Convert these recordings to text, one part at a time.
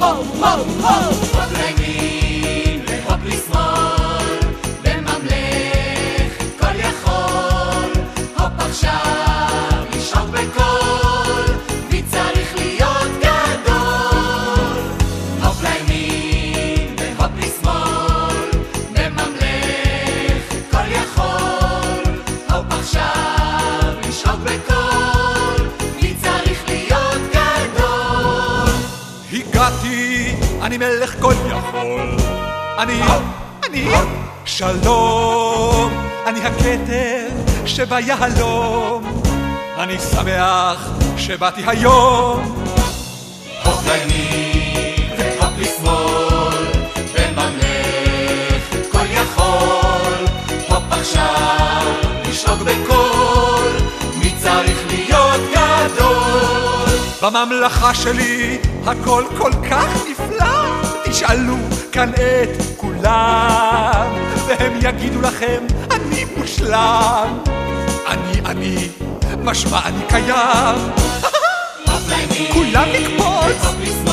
ho, ho, ho. Podremi. הגעתי, אני מלך כל יכול. אני, אני, שלום. אני הכתר שביהלום. אני שמח שבאתי היום. בממלכה שלי הכל כל כך נפלא. תשאלו כאן את כולם, והם יגידו לכם, אני מושלם. אני, אני, משמע אני קיים. כולם לקפוץ.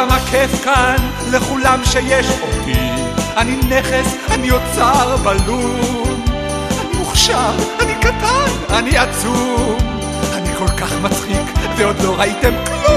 כמה כיף כאן לכולם שיש אותי. אני נכס, אני אוצר בלום. אני מוכשר, אני קטן, אני עצום. אני כל כך מצחיק, ועוד לא ראיתם כלום.